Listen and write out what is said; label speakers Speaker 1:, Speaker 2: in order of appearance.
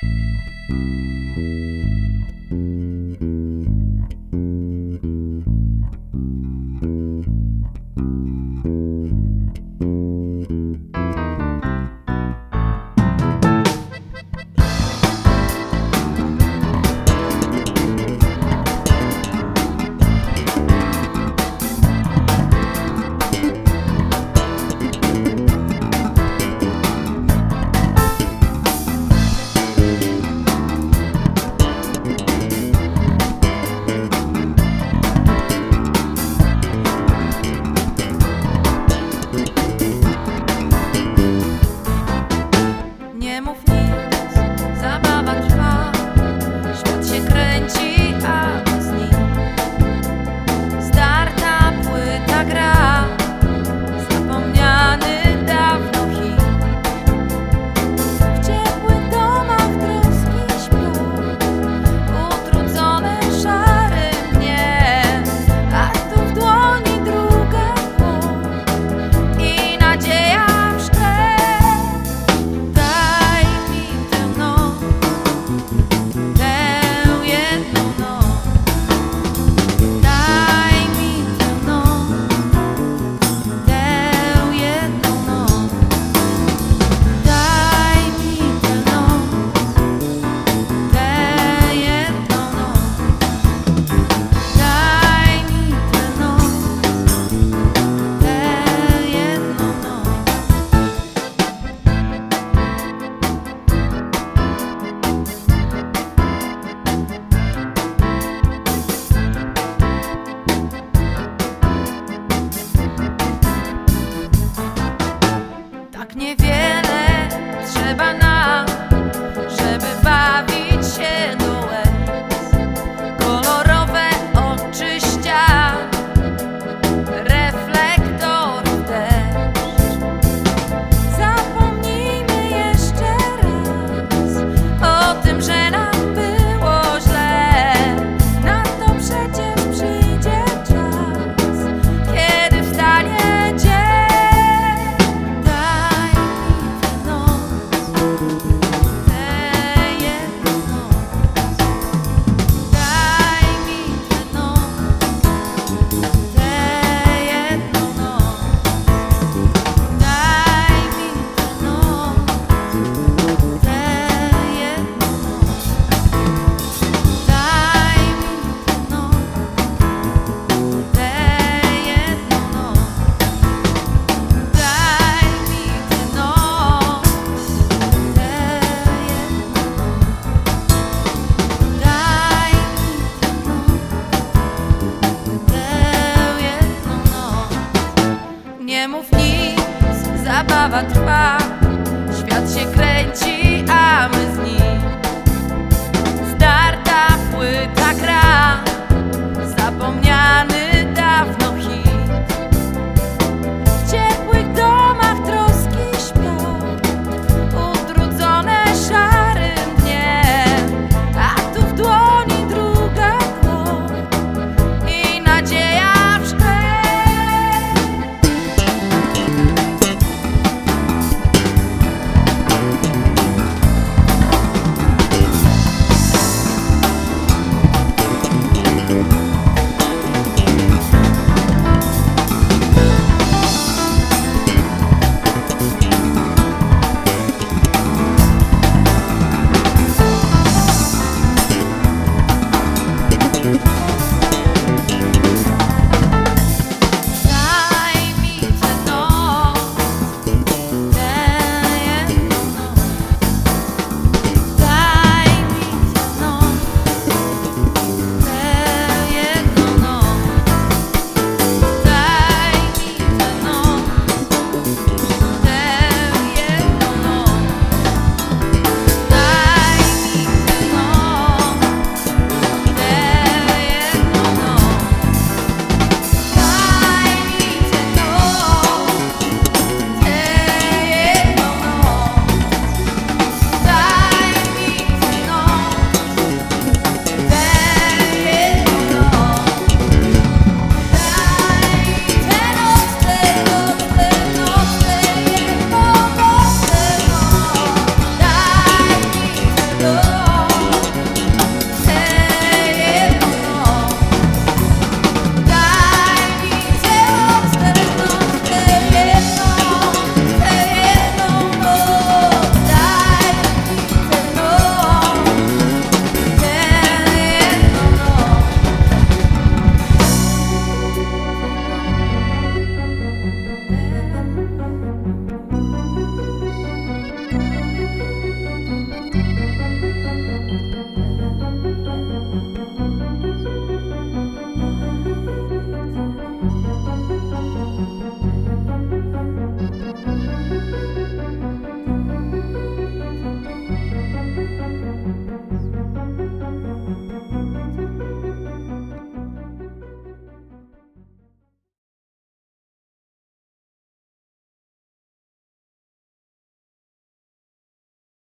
Speaker 1: Thank you. mów nic, zabawa trwa Świat się kręci, a my z nim. Starta płyta gra Zapomniałem